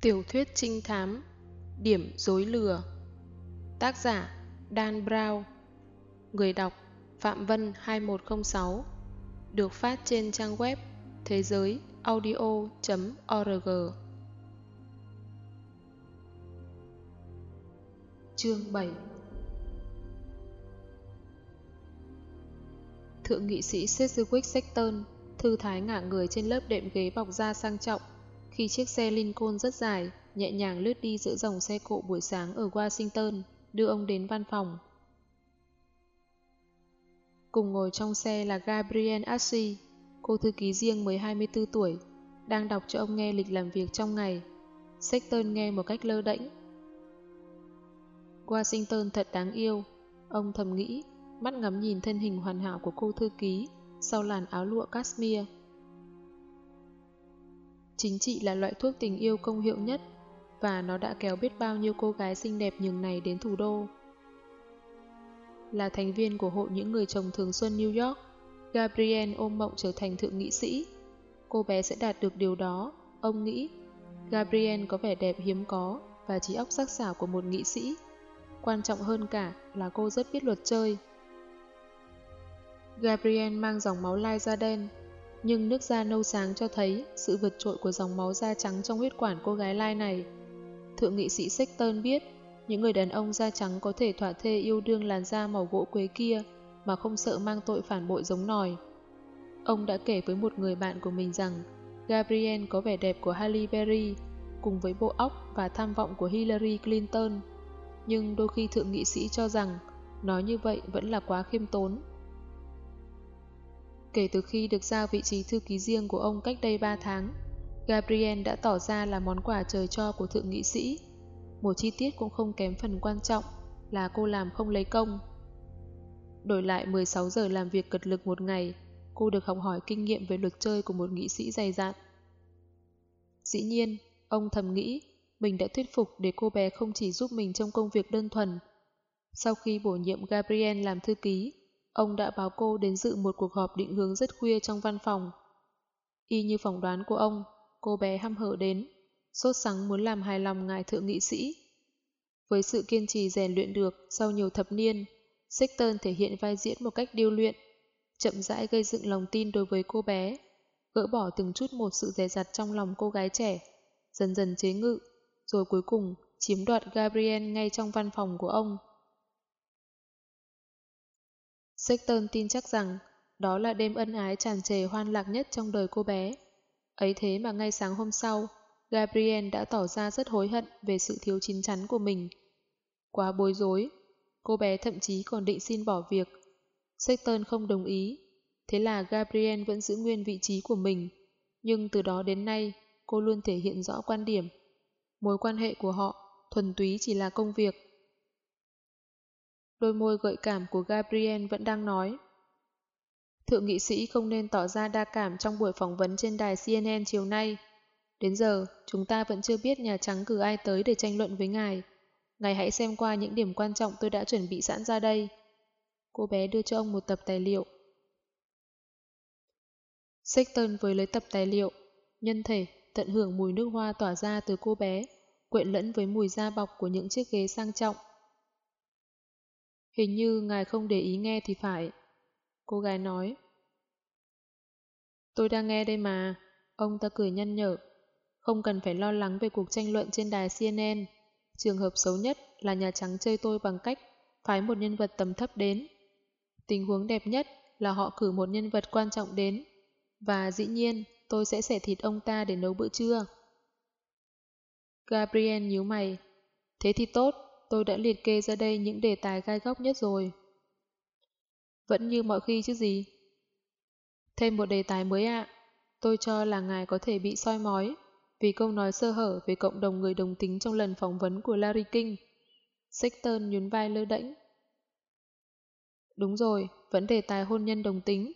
Tiểu thuyết trinh thám, Điểm dối lừa. Tác giả, Dan Brown. Người đọc, Phạm Vân 2106 Được phát trên trang web, thế giới audio.org Chương 7 Thượng nghị sĩ Sedgwick Sexton thư thái ngả người trên lớp đệm ghế bọc da sang trọng khi chiếc xe Lincoln rất dài, nhẹ nhàng lướt đi giữa dòng xe cộ buổi sáng ở Washington, đưa ông đến văn phòng. Cùng ngồi trong xe là Gabrielle Ashley, cô thư ký riêng mới 24 tuổi, đang đọc cho ông nghe lịch làm việc trong ngày. Sexton nghe một cách lơ đễnh. Washington thật đáng yêu, ông thầm nghĩ, mắt ngắm nhìn thân hình hoàn hảo của cô thư ký sau làn áo lụa cashmere. Chính trị là loại thuốc tình yêu công hiệu nhất và nó đã kéo biết bao nhiêu cô gái xinh đẹp nhường này đến thủ đô. Là thành viên của hội những người chồng thường xuân New York, Gabrielle ôm mộng trở thành thượng nghị sĩ. Cô bé sẽ đạt được điều đó, ông nghĩ. Gabrielle có vẻ đẹp hiếm có và trí óc sắc sảo của một nghị sĩ. Quan trọng hơn cả là cô rất biết luật chơi. Gabrielle mang dòng máu lai da đen, nhưng nước da nâu sáng cho thấy sự vượt trội của dòng máu da trắng trong huyết quản cô gái lai này. Thượng nghị sĩ Sexton biết, những người đàn ông da trắng có thể thỏa thê yêu đương làn da màu gỗ quế kia mà không sợ mang tội phản bội giống nòi. Ông đã kể với một người bạn của mình rằng Gabriel có vẻ đẹp của Halle Berry cùng với bộ óc và tham vọng của Hillary Clinton. Nhưng đôi khi thượng nghị sĩ cho rằng nói như vậy vẫn là quá khiêm tốn. Kể từ khi được giao vị trí thư ký riêng của ông cách đây 3 tháng, Gabriel đã tỏ ra là món quà trời cho của thượng nghị sĩ. Một chi tiết cũng không kém phần quan trọng là cô làm không lấy công. Đổi lại 16 giờ làm việc cật lực một ngày, cô được học hỏi kinh nghiệm về luật chơi của một nghị sĩ dày dạn. Dĩ nhiên, ông thầm nghĩ mình đã thuyết phục để cô bé không chỉ giúp mình trong công việc đơn thuần. Sau khi bổ nhiệm Gabriel làm thư ký, Ông đã báo cô đến dự một cuộc họp định hướng rất khuya trong văn phòng. Y như phỏng đoán của ông, cô bé hăm hở đến, sốt sắng muốn làm hài lòng ngài thượng nghị sĩ. Với sự kiên trì rèn luyện được sau nhiều thập niên, Sexton thể hiện vai diễn một cách điêu luyện, chậm rãi gây dựng lòng tin đối với cô bé, gỡ bỏ từng chút một sự dè dặt trong lòng cô gái trẻ, dần dần chế ngự, rồi cuối cùng chiếm đoạt Gabriel ngay trong văn phòng của ông. Sexton tin chắc rằng đó là đêm ân ái tràn trề hoan lạc nhất trong đời cô bé. Ấy thế mà ngay sáng hôm sau, Gabriel đã tỏ ra rất hối hận về sự thiếu chín chắn của mình. Quá bối rối, cô bé thậm chí còn định xin bỏ việc. Sexton không đồng ý, thế là Gabriel vẫn giữ nguyên vị trí của mình. Nhưng từ đó đến nay, cô luôn thể hiện rõ quan điểm. Mối quan hệ của họ thuần túy chỉ là công việc. Đôi môi gợi cảm của Gabriel vẫn đang nói. Thượng nghị sĩ không nên tỏ ra đa cảm trong buổi phỏng vấn trên đài CNN chiều nay. Đến giờ, chúng ta vẫn chưa biết Nhà Trắng cử ai tới để tranh luận với ngài. Ngài hãy xem qua những điểm quan trọng tôi đã chuẩn bị sẵn ra đây. Cô bé đưa cho ông một tập tài liệu. Sexton với lấy tập tài liệu, nhân thể, tận hưởng mùi nước hoa tỏa ra từ cô bé, quyện lẫn với mùi da bọc của những chiếc ghế sang trọng. Hình như ngài không để ý nghe thì phải. Cô gái nói. Tôi đang nghe đây mà. Ông ta cười nhăn nhở. Không cần phải lo lắng về cuộc tranh luận trên đài CNN. Trường hợp xấu nhất là Nhà Trắng chơi tôi bằng cách phái một nhân vật tầm thấp đến. Tình huống đẹp nhất là họ cử một nhân vật quan trọng đến. Và dĩ nhiên, tôi sẽ xẻ thịt ông ta để nấu bữa trưa. Gabriel nhíu mày. Thế thì tốt, tôi đã liệt kê ra đây những đề tài gai góc nhất rồi. Vẫn như mọi khi chứ gì. Thêm một đề tài mới ạ. Tôi cho là ngài có thể bị soi mói vì câu nói sơ hở về cộng đồng người đồng tính trong lần phỏng vấn của Larry King. Sexton nhún vai lơ đễnh. Đúng rồi, vẫn đề tài hôn nhân đồng tính.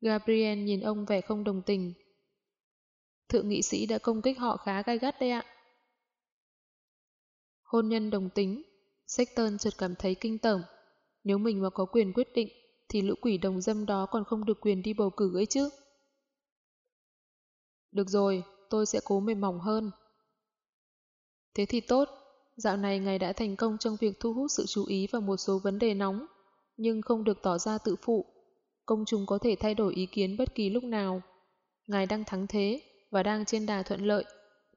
Gabriel nhìn ông vẻ không đồng tình. Thượng nghị sĩ đã công kích họ khá gai gắt đấy ạ. Hôn nhân đồng tính, Sexton chợt cảm thấy kinh tởm. Nếu mình mà có quyền quyết định, thì lũ quỷ đồng dâm đó còn không được quyền đi bầu cử ấy chứ. Được rồi, tôi sẽ cố mềm mỏng hơn. Thế thì tốt, dạo này ngài đã thành công trong việc thu hút sự chú ý vào một số vấn đề nóng, nhưng không được tỏ ra tự phụ. Công chúng có thể thay đổi ý kiến bất kỳ lúc nào. Ngài đang thắng thế và đang trên đà thuận lợi,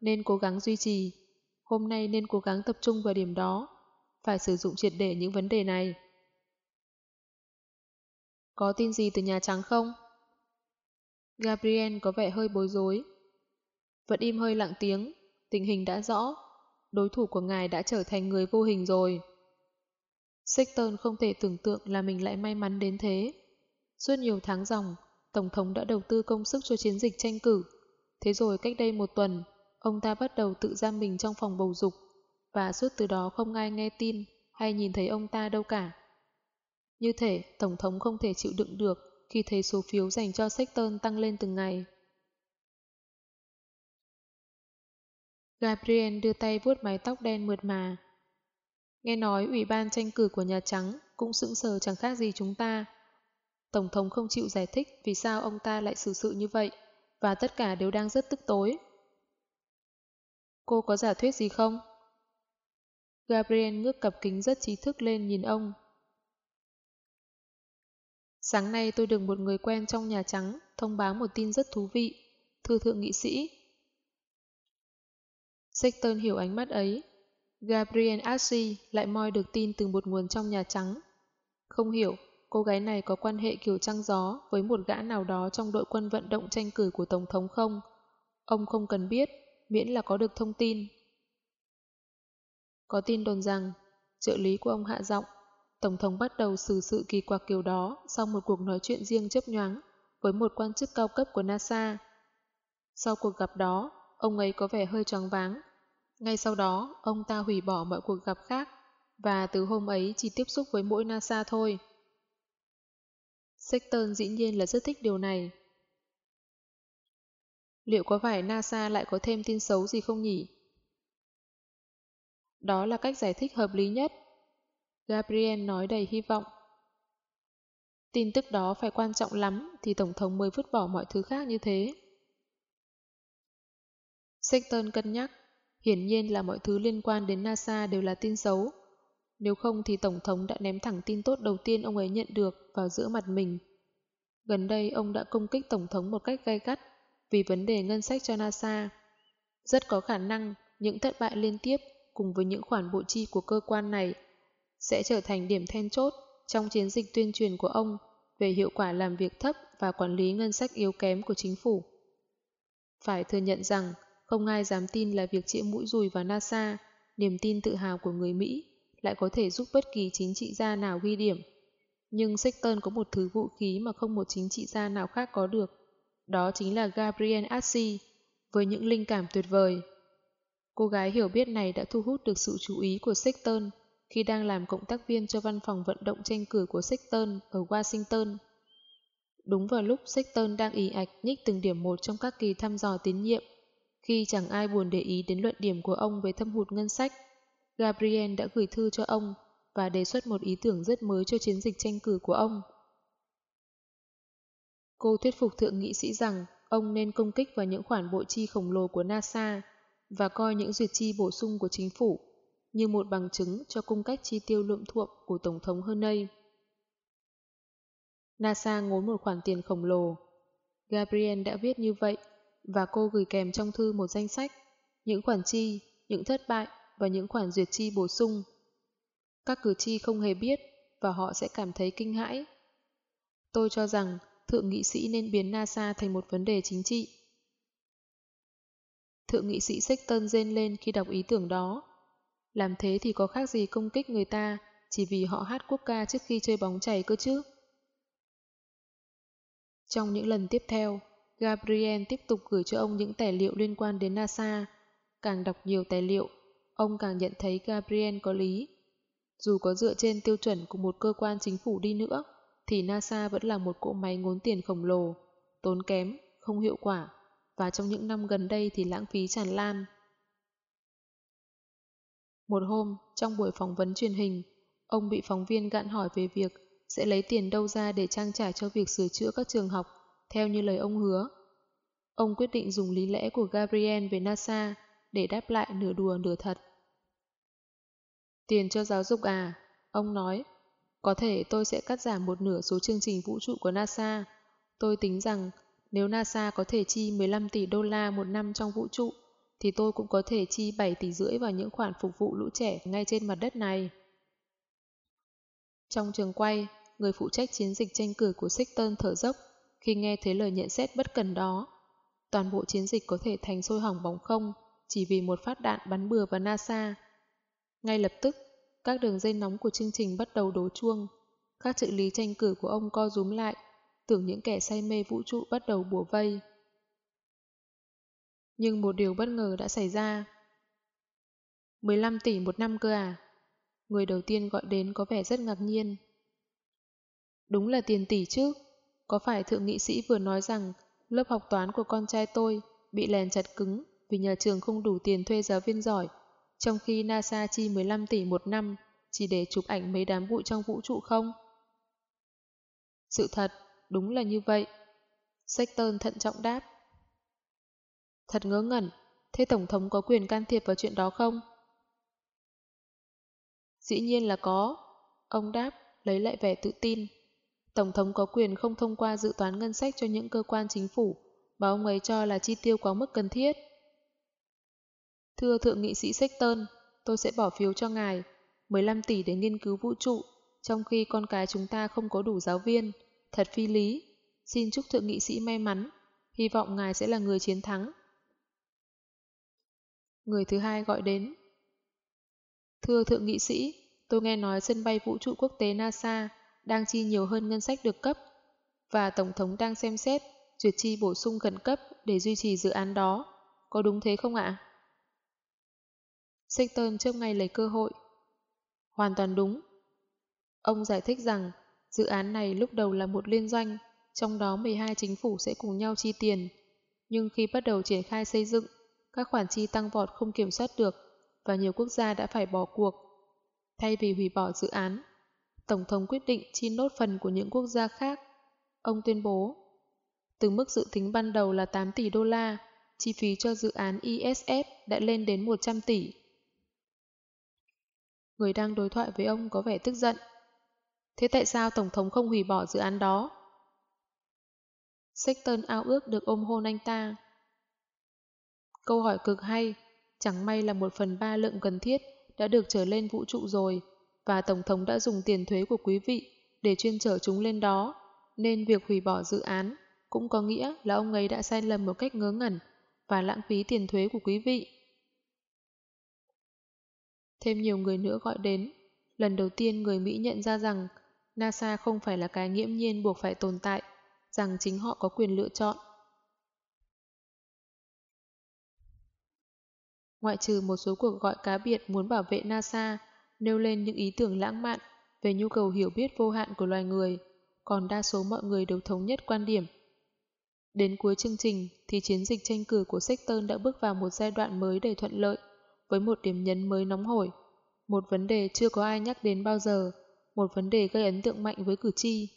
nên cố gắng duy trì. Hôm nay nên cố gắng tập trung vào điểm đó, phải sử dụng triệt để những vấn đề này. Có tin gì từ Nhà Trắng không? Gabriel có vẻ hơi bối rối. Vẫn im hơi lặng tiếng, tình hình đã rõ. Đối thủ của ngài đã trở thành người vô hình rồi. Sexton không thể tưởng tượng là mình lại may mắn đến thế. Suốt nhiều tháng dòng, Tổng thống đã đầu tư công sức cho chiến dịch tranh cử. Thế rồi cách đây một tuần, ông ta bắt đầu tự giam mình trong phòng bầu dục, và suốt từ đó không ai nghe tin hay nhìn thấy ông ta đâu cả. Như thể Tổng thống không thể chịu đựng được khi thấy số phiếu dành cho Sexton tăng lên từng ngày. Gabriel đưa tay vuốt mái tóc đen mượt mà. Nghe nói Ủy ban tranh cử của Nhà Trắng cũng sững sờ chẳng khác gì chúng ta. Tổng thống không chịu giải thích vì sao ông ta lại xử sự như vậy, và tất cả đều đang rất tức tối. Cô có giả thuyết gì không? Gabriel ngước cặp kính rất trí thức lên nhìn ông. Sáng nay tôi được một người quen trong Nhà Trắng thông báo một tin rất thú vị. Thưa thượng nghị sĩ. Sexton hiểu ánh mắt ấy. Gabriel Ashley lại moi được tin từ một nguồn trong Nhà Trắng. Không hiểu, cô gái này có quan hệ kiểu trăng gió với một gã nào đó trong đội quân vận động tranh cử của Tổng thống không? Ông không cần biết, miễn là có được thông tin. Có tin đồn rằng, trợ lý của ông hạ giọng, Tổng thống bắt đầu xử sự kỳ quặc kiểu đó sau một cuộc nói chuyện riêng chấp nhoáng với một quan chức cao cấp của NASA. Sau cuộc gặp đó, ông ấy có vẻ hơi choáng váng. Ngay sau đó, ông ta hủy bỏ mọi cuộc gặp khác và từ hôm ấy chỉ tiếp xúc với mỗi NASA thôi. Sexton dĩ nhiên là rất thích điều này. Liệu có phải NASA lại có thêm tin xấu gì không nhỉ? Đó là cách giải thích hợp lý nhất. Gabriel nói đầy hy vọng. Tin tức đó phải quan trọng lắm thì Tổng thống mới vứt bỏ mọi thứ khác như thế. Sexton cân nhắc, hiển nhiên là mọi thứ liên quan đến NASA đều là tin xấu. Nếu không thì Tổng thống đã ném thẳng tin tốt đầu tiên ông ấy nhận được vào giữa mặt mình. Gần đây ông đã công kích Tổng thống một cách gay gắt vì vấn đề ngân sách cho NASA. Rất có khả năng những thất bại liên tiếp cùng với những khoản bộ chi của cơ quan này sẽ trở thành điểm then chốt trong chiến dịch tuyên truyền của ông về hiệu quả làm việc thấp và quản lý ngân sách yếu kém của chính phủ. Phải thừa nhận rằng không ai dám tin là việc chĩa mũi dùi vào NASA, niềm tin tự hào của người Mỹ, lại có thể giúp bất kỳ chính trị gia nào ghi điểm. Nhưng Sexton có một thứ vũ khí mà không một chính trị gia nào khác có được. Đó chính là Gabriel Assi, với những linh cảm tuyệt vời. Cô gái hiểu biết này đã thu hút được sự chú ý của Sexton khi đang làm cộng tác viên cho văn phòng vận động tranh cử của Sexton ở Washington. Đúng vào lúc Sexton đang ý ạch nhích từng điểm một trong các kỳ thăm dò tín nhiệm, khi chẳng ai buồn để ý đến luận điểm của ông về thâm hụt ngân sách, Gabriel đã gửi thư cho ông và đề xuất một ý tưởng rất mới cho chiến dịch tranh cử của ông. Cô thuyết phục thượng nghị sĩ rằng ông nên công kích vào những khoản bộ chi khổng lồ của NASA và coi những duyệt chi bổ sung của chính phủ như một bằng chứng cho cung cách chi tiêu lượm thuộm của Tổng thống Hernay. NASA ngốn một khoản tiền khổng lồ. Gabriel đã viết như vậy và cô gửi kèm trong thư một danh sách, những khoản chi, những thất bại và những khoản duyệt chi bổ sung. Các cử tri không hề biết và họ sẽ cảm thấy kinh hãi. Tôi cho rằng thượng nghị sĩ nên biến NASA thành một vấn đề chính trị. Thượng nghị sĩ Sexton rên lên khi đọc ý tưởng đó. Làm thế thì có khác gì công kích người ta chỉ vì họ hát quốc ca trước khi chơi bóng chảy cơ chứ. Trong những lần tiếp theo, Gabriel tiếp tục gửi cho ông những tài liệu liên quan đến NASA. Càng đọc nhiều tài liệu, ông càng nhận thấy Gabriel có lý. Dù có dựa trên tiêu chuẩn của một cơ quan chính phủ đi nữa, thì NASA vẫn là một cỗ máy ngốn tiền khổng lồ, tốn kém, không hiệu quả, và trong những năm gần đây thì lãng phí tràn lan. Một hôm, trong buổi phỏng vấn truyền hình, ông bị phóng viên gạn hỏi về việc sẽ lấy tiền đâu ra để trang trải cho việc sửa chữa các trường học, theo như lời ông hứa. Ông quyết định dùng lý lẽ của Gabriel về NASA để đáp lại nửa đùa nửa thật. Tiền cho giáo dục à? Ông nói, có thể tôi sẽ cắt giảm một nửa số chương trình vũ trụ của NASA. Tôi tính rằng nếu NASA có thể chi 15 tỷ đô la một năm trong vũ trụ, thì tôi cũng có thể chi 7 tỷ rưỡi vào những khoản phục vụ lũ trẻ ngay trên mặt đất này. Trong trường quay, người phụ trách chiến dịch tranh cử của Sexton thở dốc khi nghe thấy lời nhận xét bất cần đó. Toàn bộ chiến dịch có thể thành sôi hỏng bóng không chỉ vì một phát đạn bắn bừa vào NASA. Ngay lập tức, các đường dây nóng của chương trình bắt đầu đổ chuông. Các trợ lý tranh cử của ông co rúm lại, tưởng những kẻ say mê vũ trụ bắt đầu bùa vây. Nhưng một điều bất ngờ đã xảy ra. 15 tỷ một năm cơ à? Người đầu tiên gọi đến có vẻ rất ngạc nhiên. Đúng là tiền tỷ chứ. Có phải thượng nghị sĩ vừa nói rằng lớp học toán của con trai tôi bị lèn chặt cứng vì nhà trường không đủ tiền thuê giáo viên giỏi, trong khi NASA chi 15 tỷ một năm chỉ để chụp ảnh mấy đám bụi trong vũ trụ không? Sự thật, đúng là như vậy. Sexton thận trọng đáp. Thật ngớ ngẩn, thế Tổng thống có quyền can thiệp vào chuyện đó không? Dĩ nhiên là có. Ông đáp, lấy lại vẻ tự tin. Tổng thống có quyền không thông qua dự toán ngân sách cho những cơ quan chính phủ mà ông ấy cho là chi tiêu quá mức cần thiết. Thưa Thượng nghị sĩ Sexton, tôi sẽ bỏ phiếu cho ngài 15 tỷ để nghiên cứu vũ trụ, trong khi con cái chúng ta không có đủ giáo viên. Thật phi lý. Xin chúc Thượng nghị sĩ may mắn. Hy vọng ngài sẽ là người chiến thắng. Người thứ hai gọi đến. Thưa Thượng nghị sĩ, tôi nghe nói sân bay vũ trụ quốc tế NASA đang chi nhiều hơn ngân sách được cấp và Tổng thống đang xem xét duyệt chi bổ sung khẩn cấp để duy trì dự án đó. Có đúng thế không ạ? Sexton trước ngay lấy cơ hội. Hoàn toàn đúng. Ông giải thích rằng dự án này lúc đầu là một liên doanh, trong đó 12 chính phủ sẽ cùng nhau chi tiền. Nhưng khi bắt đầu triển khai xây dựng, các khoản chi tăng vọt không kiểm soát được và nhiều quốc gia đã phải bỏ cuộc. Thay vì hủy bỏ dự án, Tổng thống quyết định chi nốt phần của những quốc gia khác. Ông tuyên bố, từ mức dự tính ban đầu là 8 tỷ đô la, chi phí cho dự án ISS đã lên đến 100 tỷ. Người đang đối thoại với ông có vẻ tức giận. Thế tại sao Tổng thống không hủy bỏ dự án đó? Sexton ao ước được ôm hôn anh ta. Câu hỏi cực hay, chẳng may là một phần ba lượng cần thiết đã được trở lên vũ trụ rồi, và Tổng thống đã dùng tiền thuế của quý vị để chuyên trở chúng lên đó, nên việc hủy bỏ dự án cũng có nghĩa là ông ấy đã sai lầm một cách ngớ ngẩn và lãng phí tiền thuế của quý vị. Thêm nhiều người nữa gọi đến. Lần đầu tiên người Mỹ nhận ra rằng NASA không phải là cái nghiễm nhiên buộc phải tồn tại, rằng chính họ có quyền lựa chọn. Ngoại trừ một số cuộc gọi cá biệt muốn bảo vệ NASA, nêu lên những ý tưởng lãng mạn về nhu cầu hiểu biết vô hạn của loài người, còn đa số mọi người đều thống nhất quan điểm. Đến cuối chương trình thì chiến dịch tranh cử của Sexton đã bước vào một giai đoạn mới đầy thuận lợi với một điểm nhấn mới nóng hổi, một vấn đề chưa có ai nhắc đến bao giờ, một vấn đề gây ấn tượng mạnh với cử tri.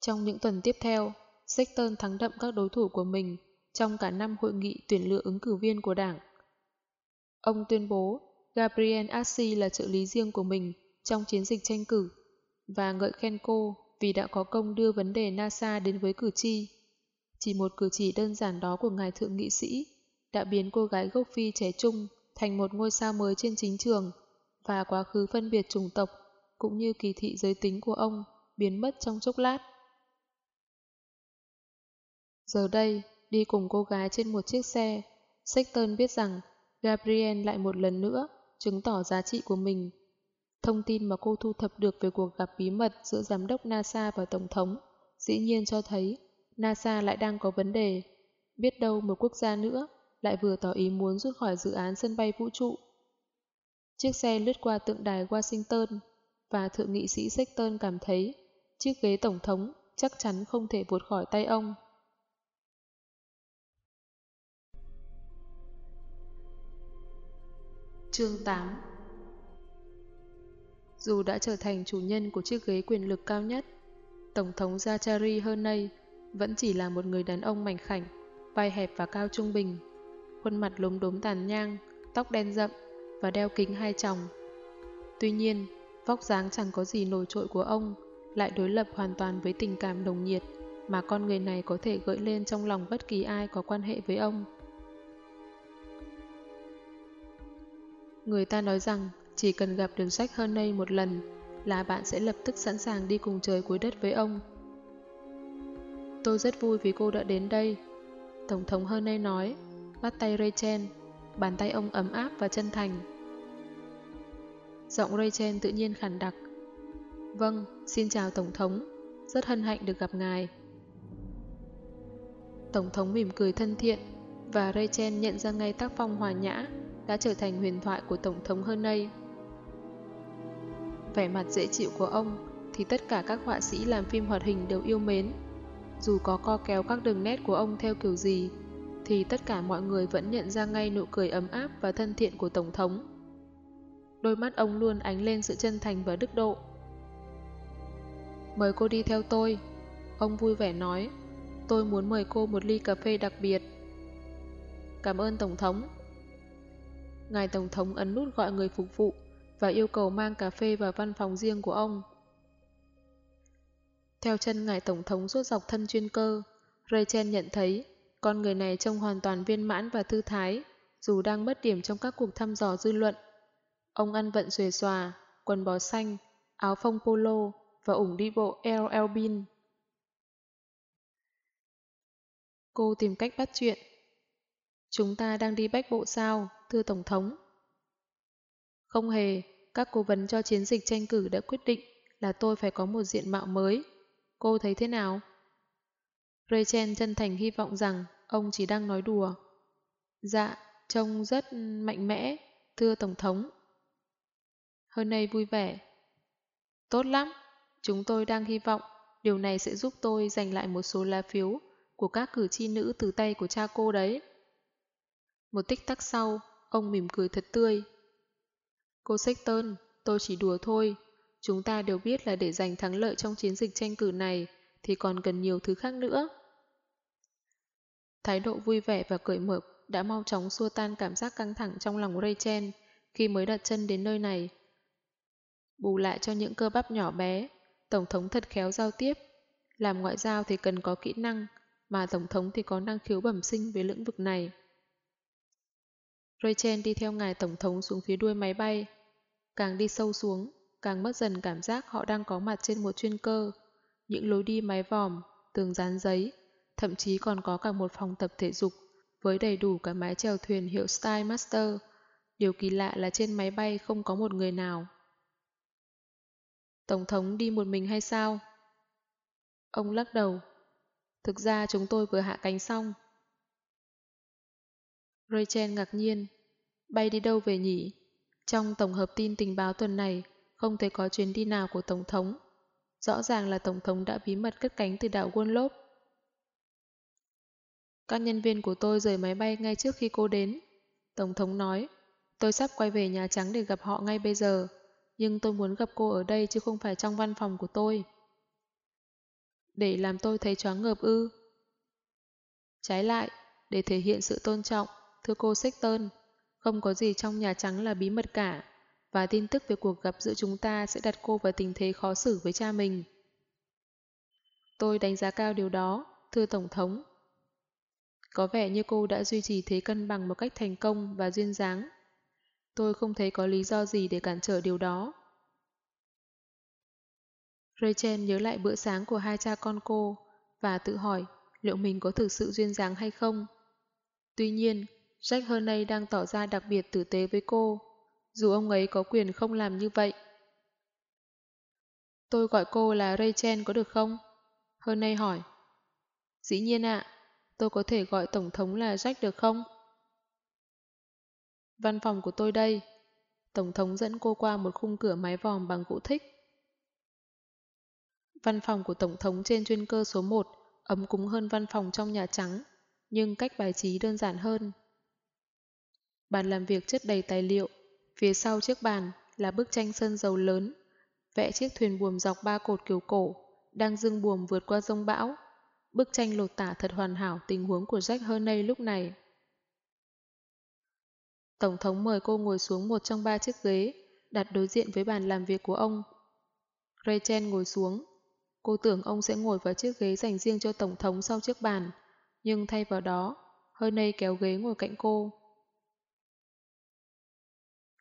Trong những tuần tiếp theo, Sexton thắng đậm các đối thủ của mình trong cả năm hội nghị tuyển lựa ứng cử viên của đảng. Ông tuyên bố Gabriel Assi là trợ lý riêng của mình trong chiến dịch tranh cử và ngợi khen cô vì đã có công đưa vấn đề NASA đến với cử tri. Chỉ một cử chỉ đơn giản đó của ngài thượng nghị sĩ đã biến cô gái gốc Phi trẻ trung thành một ngôi sao mới trên chính trường và quá khứ phân biệt chủng tộc cũng như kỳ thị giới tính của ông biến mất trong chốc lát. Giờ đây, đi cùng cô gái trên một chiếc xe, Sexton biết rằng Gabriel lại một lần nữa chứng tỏ giá trị của mình. Thông tin mà cô thu thập được về cuộc gặp bí mật giữa giám đốc NASA và Tổng thống dĩ nhiên cho thấy NASA lại đang có vấn đề. Biết đâu một quốc gia nữa lại vừa tỏ ý muốn rút khỏi dự án sân bay vũ trụ. Chiếc xe lướt qua tượng đài Washington và thượng nghị sĩ Sexton cảm thấy chiếc ghế tổng thống chắc chắn không thể vụt khỏi tay ông. Chương 8 Dù đã trở thành chủ nhân của chiếc ghế quyền lực cao nhất, Tổng thống Zachary Hernay vẫn chỉ là một người đàn ông mảnh khảnh, vai hẹp và cao trung bình. Khuôn mặt lốm đốm tàn nhang, tóc đen rậm và đeo kính hai tròng. Tuy nhiên, vóc dáng chẳng có gì nổi trội của ông, lại đối lập hoàn toàn với tình cảm đồng nhiệt mà con người này có thể gợi lên trong lòng bất kỳ ai có quan hệ với ông. Người ta nói rằng chỉ cần gặp được Jack Hernay một lần là bạn sẽ lập tức sẵn sàng đi cùng trời cuối đất với ông. Tôi rất vui vì cô đã đến đây. Tổng thống Hernay nói, bắt tay Rachel, bàn tay ông ấm áp và chân thành. Giọng Rachel tự nhiên khẳng đặc. Vâng, xin chào Tổng thống, rất hân hạnh được gặp ngài. Tổng thống mỉm cười thân thiện và Rachel nhận ra ngay tác phong hòa nhã đã trở thành huyền thoại của Tổng thống hơn nay. Vẻ mặt dễ chịu của ông thì tất cả các họa sĩ làm phim hoạt hình đều yêu mến. Dù có co kéo các đường nét của ông theo kiểu gì, thì tất cả mọi người vẫn nhận ra ngay nụ cười ấm áp và thân thiện của Tổng thống. Đôi mắt ông luôn ánh lên sự chân thành và đức độ. Mời cô đi theo tôi. Ông vui vẻ nói, tôi muốn mời cô một ly cà phê đặc biệt. Cảm ơn Tổng thống. Ngài Tổng thống ấn nút gọi người phục vụ và yêu cầu mang cà phê vào văn phòng riêng của ông. Theo chân Ngài Tổng thống suốt dọc thân chuyên cơ, Rachel nhận thấy con người này trông hoàn toàn viên mãn và thư thái, dù đang mất điểm trong các cuộc thăm dò dư luận. Ông ăn vận xuề xòa, quần bó xanh, áo phông polo và ủng đi bộ El Bean. Cô tìm cách bắt chuyện. Chúng ta đang đi bách bộ sao, thưa Tổng thống? Không hề, các cố vấn cho chiến dịch tranh cử đã quyết định là tôi phải có một diện mạo mới. Cô thấy thế nào? Rachel chân thành hy vọng rằng ông chỉ đang nói đùa. Dạ, trông rất mạnh mẽ, thưa Tổng thống. Hơn nay vui vẻ. Tốt lắm, chúng tôi đang hy vọng điều này sẽ giúp tôi giành lại một số lá phiếu của các cử tri nữ từ tay của cha cô đấy. Một tích tắc sau, ông mỉm cười thật tươi. Cô Sexton, tôi chỉ đùa thôi. Chúng ta đều biết là để giành thắng lợi trong chiến dịch tranh cử này thì còn cần nhiều thứ khác nữa. Thái độ vui vẻ và cởi mở đã mau chóng xua tan cảm giác căng thẳng trong lòng Rachel khi mới đặt chân đến nơi này. Bù lại cho những cơ bắp nhỏ bé, Tổng thống thật khéo giao tiếp. Làm ngoại giao thì cần có kỹ năng, mà Tổng thống thì có năng khiếu bẩm sinh về lĩnh vực này. Rachel đi theo ngài Tổng thống xuống phía đuôi máy bay. Càng đi sâu xuống, càng mất dần cảm giác họ đang có mặt trên một chuyên cơ. Những lối đi mái vòm, tường dán giấy, thậm chí còn có cả một phòng tập thể dục với đầy đủ cả mái chèo thuyền hiệu Style Master. Điều kỳ lạ là trên máy bay không có một người nào. Tổng thống đi một mình hay sao? Ông lắc đầu. Thực ra chúng tôi vừa hạ cánh xong. Rachel ngạc nhiên. Bay đi đâu về nhỉ? Trong tổng hợp tin tình báo tuần này, không thấy có chuyến đi nào của Tổng thống. Rõ ràng là Tổng thống đã bí mật cất cánh từ đảo Wonlop. Các nhân viên của tôi rời máy bay ngay trước khi cô đến. Tổng thống nói, tôi sắp quay về Nhà Trắng để gặp họ ngay bây giờ, nhưng tôi muốn gặp cô ở đây chứ không phải trong văn phòng của tôi. Để làm tôi thấy choáng ngợp ư. Trái lại, để thể hiện sự tôn trọng, thưa cô Sexton, không có gì trong Nhà Trắng là bí mật cả, và tin tức về cuộc gặp giữa chúng ta sẽ đặt cô vào tình thế khó xử với cha mình. Tôi đánh giá cao điều đó, thưa Tổng thống. Có vẻ như cô đã duy trì thế cân bằng một cách thành công và duyên dáng. Tôi không thấy có lý do gì để cản trở điều đó. Rachel nhớ lại bữa sáng của hai cha con cô và tự hỏi liệu mình có thực sự duyên dáng hay không. Tuy nhiên, Jack Hernay đang tỏ ra đặc biệt tử tế với cô, dù ông ấy có quyền không làm như vậy. Tôi gọi cô là Rachel có được không? Hernay hỏi. Dĩ nhiên ạ, tôi có thể gọi Tổng thống là Jack được không? Văn phòng của tôi đây. Tổng thống dẫn cô qua một khung cửa mái vòm bằng gỗ thích. Văn phòng của Tổng thống trên chuyên cơ số 1 ấm cúng hơn văn phòng trong Nhà Trắng, nhưng cách bài trí đơn giản hơn. Bàn làm việc chất đầy tài liệu, phía sau chiếc bàn là bức tranh sơn dầu lớn, vẽ chiếc thuyền buồm dọc ba cột kiểu cổ, đang dưng buồm vượt qua rông bão, bức tranh lột tả thật hoàn hảo tình huống của Jack Hernay lúc này. Tổng thống mời cô ngồi xuống một trong ba chiếc ghế, đặt đối diện với bàn làm việc của ông. Rachel ngồi xuống. Cô tưởng ông sẽ ngồi vào chiếc ghế dành riêng cho Tổng thống sau chiếc bàn, nhưng thay vào đó, Hernay kéo ghế ngồi cạnh cô.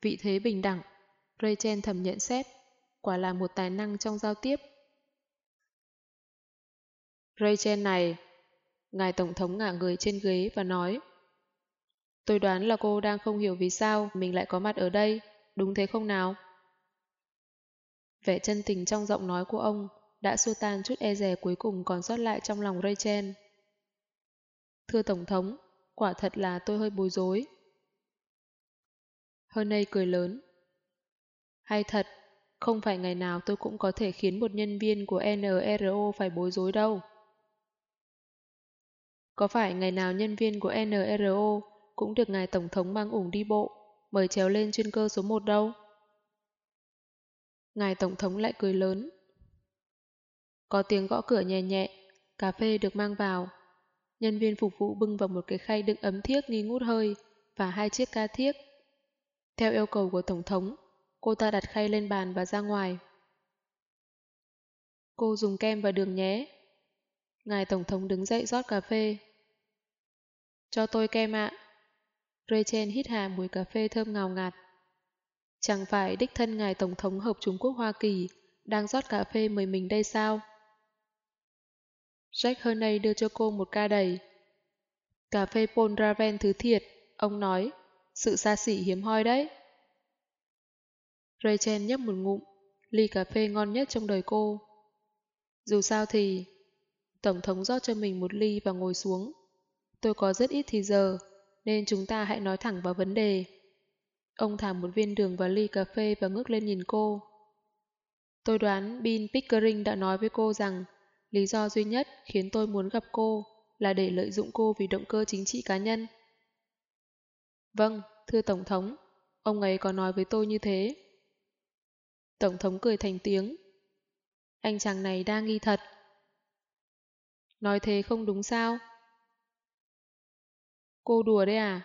Vị thế bình đẳng, Rachel thầm nhận xét, quả là một tài năng trong giao tiếp. Rachel này, ngài Tổng thống ngả người trên ghế và nói, Tôi đoán là cô đang không hiểu vì sao mình lại có mặt ở đây, đúng thế không nào? Vẻ chân tình trong giọng nói của ông đã xua tan chút e rè cuối cùng còn sót lại trong lòng Rachel. Thưa Tổng thống, quả thật là tôi hơi bối rối. Hernay cười lớn. Hay thật, không phải ngày nào tôi cũng có thể khiến một nhân viên của NRO phải bối rối đâu. Có phải ngày nào nhân viên của NRO cũng được ngài Tổng thống mang ủng đi bộ, mời trèo lên chuyên cơ số 1 đâu? Ngài Tổng thống lại cười lớn. Có tiếng gõ cửa nhẹ nhẹ, cà phê được mang vào. Nhân viên phục vụ bưng vào một cái khay đựng ấm thiếc nghi ngút hơi và hai chiếc ca thiếc. Theo yêu cầu của Tổng thống, cô ta đặt khay lên bàn và ra ngoài. Cô dùng kem và đường nhé. Ngài Tổng thống đứng dậy rót cà phê. Cho tôi kem ạ. Rachel hít hà mùi cà phê thơm ngào ngạt. Chẳng phải đích thân ngài Tổng thống Hợp Trung Quốc Hoa Kỳ đang rót cà phê mời mình đây sao? Jack Hernay đưa cho cô một ca đầy. Cà phê Paul Raven thứ thiệt, ông nói, sự xa xỉ hiếm hoi đấy. Rachel nhấp một ngụm, ly cà phê ngon nhất trong đời cô. Dù sao thì, Tổng thống rót cho mình một ly và ngồi xuống. Tôi có rất ít thì giờ, nên chúng ta hãy nói thẳng vào vấn đề. Ông thả một viên đường vào ly cà phê và ngước lên nhìn cô. Tôi đoán Bill Pickering đã nói với cô rằng lý do duy nhất khiến tôi muốn gặp cô là để lợi dụng cô vì động cơ chính trị cá nhân. Vâng, thưa Tổng thống, ông ấy có nói với tôi như thế. Tổng thống cười thành tiếng. Anh chàng này đang nghi thật. Nói thế không đúng sao? Cô đùa đấy à?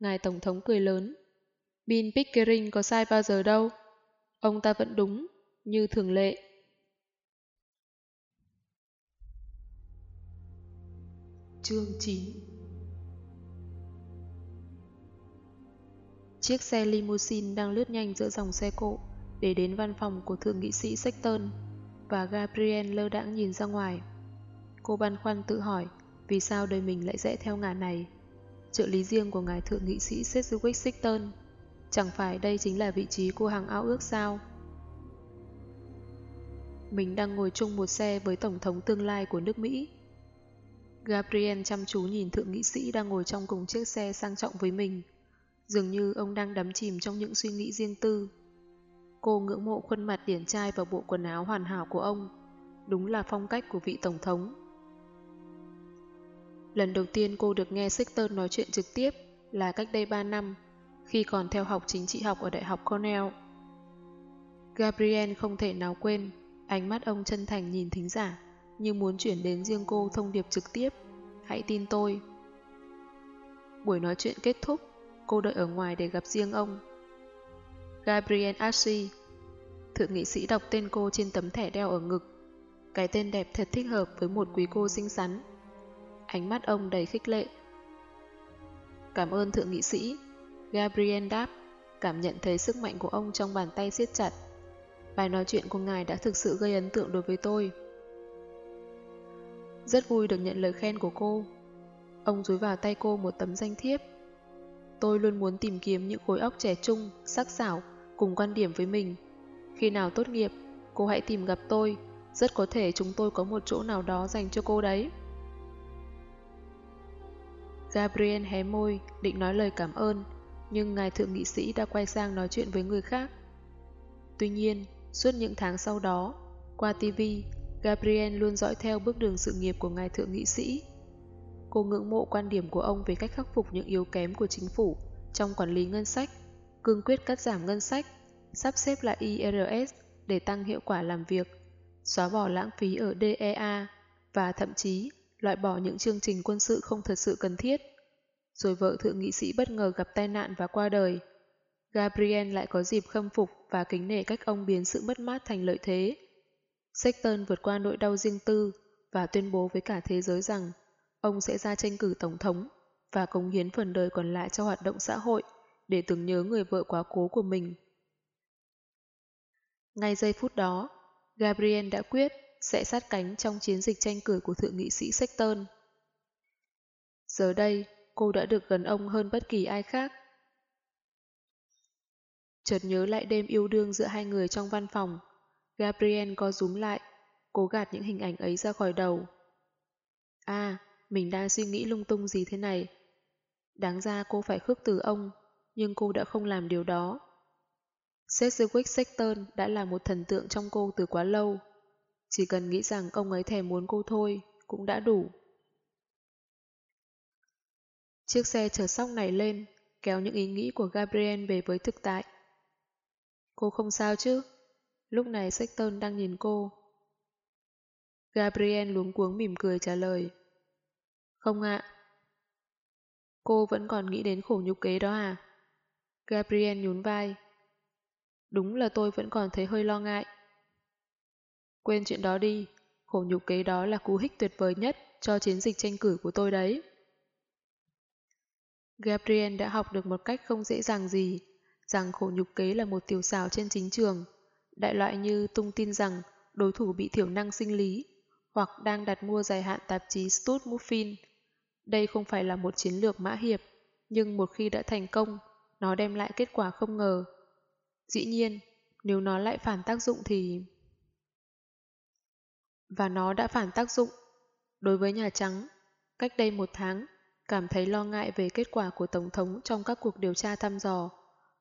Ngài Tổng thống cười lớn. Bill Pickering có sai bao giờ đâu. Ông ta vẫn đúng, như thường lệ. Chương 9 Chiếc xe limousine đang lướt nhanh giữa dòng xe cộ để đến văn phòng của thượng nghị sĩ Sexton và Gabriel lơ đãng nhìn ra ngoài. Cô băn khoăn tự hỏi vì sao đời mình lại rẽ theo ngả này. Trợ lý riêng của ngài thượng nghị sĩ Sedgwick Sexton Chẳng phải đây chính là vị trí cô hàng ao ước sao? Mình đang ngồi chung một xe với Tổng thống tương lai của nước Mỹ. Gabriel chăm chú nhìn thượng nghị sĩ đang ngồi trong cùng chiếc xe sang trọng với mình. Dường như ông đang đắm chìm trong những suy nghĩ riêng tư. Cô ngưỡng mộ khuôn mặt điển trai và bộ quần áo hoàn hảo của ông. Đúng là phong cách của vị Tổng thống. Lần đầu tiên cô được nghe Sexton nói chuyện trực tiếp là cách đây 3 năm khi còn theo học chính trị học ở Đại học Cornell. Gabriel không thể nào quên ánh mắt ông chân thành nhìn thính giả như muốn chuyển đến riêng cô thông điệp trực tiếp. Hãy tin tôi. Buổi nói chuyện kết thúc, cô đợi ở ngoài để gặp riêng ông. Gabriel Ashi, Thượng nghị sĩ đọc tên cô trên tấm thẻ đeo ở ngực. Cái tên đẹp thật thích hợp với một quý cô xinh xắn. Ánh mắt ông đầy khích lệ. Cảm ơn thượng nghị sĩ. Gabriel đáp, cảm nhận thấy sức mạnh của ông trong bàn tay siết chặt. Bài nói chuyện của ngài đã thực sự gây ấn tượng đối với tôi. Rất vui được nhận lời khen của cô. Ông dúi vào tay cô một tấm danh thiếp. Tôi luôn muốn tìm kiếm những khối óc trẻ trung, sắc sảo, cùng quan điểm với mình. Khi nào tốt nghiệp, cô hãy tìm gặp tôi. Rất có thể chúng tôi có một chỗ nào đó dành cho cô đấy. Gabriel hé môi, định nói lời cảm ơn, nhưng ngài thượng nghị sĩ đã quay sang nói chuyện với người khác. Tuy nhiên, suốt những tháng sau đó, qua TV, Gabriel luôn dõi theo bước đường sự nghiệp của ngài thượng nghị sĩ. Cô ngưỡng mộ quan điểm của ông về cách khắc phục những yếu kém của chính phủ trong quản lý ngân sách, cương quyết cắt giảm ngân sách, sắp xếp lại IRS để tăng hiệu quả làm việc, xóa bỏ lãng phí ở DEA và thậm chí loại bỏ những chương trình quân sự không thật sự cần thiết. Rồi vợ thượng nghị sĩ bất ngờ gặp tai nạn và qua đời. Gabriel lại có dịp khâm phục và kính nể cách ông biến sự mất mát thành lợi thế. Sexton vượt qua nỗi đau riêng tư và tuyên bố với cả thế giới rằng ông sẽ ra tranh cử tổng thống và cống hiến phần đời còn lại cho hoạt động xã hội để tưởng nhớ người vợ quá cố của mình. Ngay giây phút đó, Gabriel đã quyết sẽ sát cánh trong chiến dịch tranh cử của thượng nghị sĩ Sexton. Giờ đây, cô đã được gần ông hơn bất kỳ ai khác. Chợt nhớ lại đêm yêu đương giữa hai người trong văn phòng, Gabriel co rúm lại, cố gạt những hình ảnh ấy ra khỏi đầu. À, mình đang suy nghĩ lung tung gì thế này? Đáng ra cô phải khước từ ông, nhưng cô đã không làm điều đó. Sedgwick Sexton đã là một thần tượng trong cô từ quá lâu. Chỉ cần nghĩ rằng ông ấy thèm muốn cô thôi, cũng đã đủ. Chiếc xe chở sóc này lên, kéo những ý nghĩ của Gabriel về với thực tại. Cô không sao chứ? Lúc này Sexton đang nhìn cô. Gabriel luống cuống mỉm cười trả lời. Không ạ. Cô vẫn còn nghĩ đến khổ nhục kế đó à? Gabriel nhún vai. Đúng là tôi vẫn còn thấy hơi lo ngại. Quên chuyện đó đi, khổ nhục kế đó là cú hích tuyệt vời nhất cho chiến dịch tranh cử của tôi đấy. Gabriel đã học được một cách không dễ dàng gì rằng khổ nhục kế là một tiểu xảo trên chính trường, đại loại như tung tin rằng đối thủ bị thiểu năng sinh lý hoặc đang đặt mua dài hạn tạp chí Stud Muffin. Đây không phải là một chiến lược mã hiệp, nhưng một khi đã thành công, nó đem lại kết quả không ngờ. Dĩ nhiên, nếu nó lại phản tác dụng thì... Và nó đã phản tác dụng. Đối với Nhà Trắng, cách đây một tháng, cảm thấy lo ngại về kết quả của Tổng thống trong các cuộc điều tra thăm dò,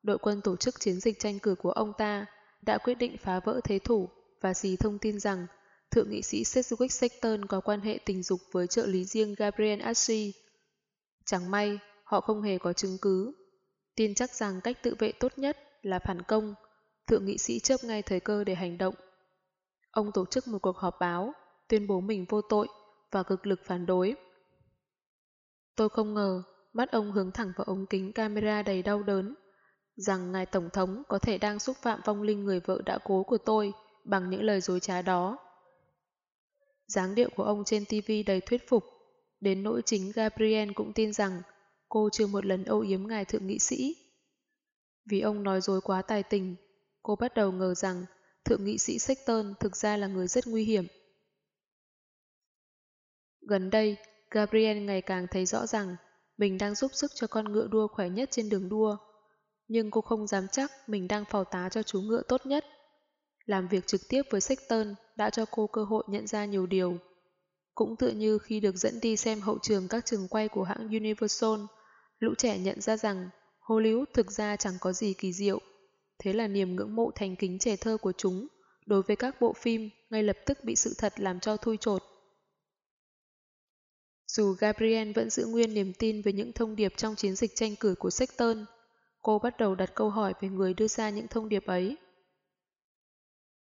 đội quân tổ chức chiến dịch tranh cử của ông ta đã quyết định phá vỡ thế thủ và xì thông tin rằng thượng nghị sĩ Sedgwick Sexton có quan hệ tình dục với trợ lý riêng Gabriel Ashley. Chẳng may, họ không hề có chứng cứ. Tin chắc rằng cách tự vệ tốt nhất là phản công, thượng nghị sĩ chớp ngay thời cơ để hành động. Ông tổ chức một cuộc họp báo, tuyên bố mình vô tội và cực lực phản đối. Tôi không ngờ, mắt ông hướng thẳng vào ống kính camera đầy đau đớn, rằng ngài Tổng thống có thể đang xúc phạm vong linh người vợ đã cố của tôi bằng những lời dối trá đó. Giáng điệu của ông trên TV đầy thuyết phục, đến nỗi chính Gabriel cũng tin rằng cô chưa một lần âu yếm ngài thượng nghị sĩ. Vì ông nói dối quá tài tình, cô bắt đầu ngờ rằng thượng nghị sĩ Sexton thực ra là người rất nguy hiểm. Gần đây, Gabriel ngày càng thấy rõ rằng mình đang giúp sức cho con ngựa đua khỏe nhất trên đường đua. Nhưng cô không dám chắc mình đang phò tá cho chú ngựa tốt nhất. Làm việc trực tiếp với Sexton đã cho cô cơ hội nhận ra nhiều điều. Cũng tựa như khi được dẫn đi xem hậu trường các trường quay của hãng Universal, lũ trẻ nhận ra rằng Hollywood thực ra chẳng có gì kỳ diệu. Thế là niềm ngưỡng mộ thành kính trẻ thơ của chúng đối với các bộ phim ngay lập tức bị sự thật làm cho thui chột. Dù Gabriel vẫn giữ nguyên niềm tin về những thông điệp trong chiến dịch tranh cử của Sexton, cô bắt đầu đặt câu hỏi về người đưa ra những thông điệp ấy.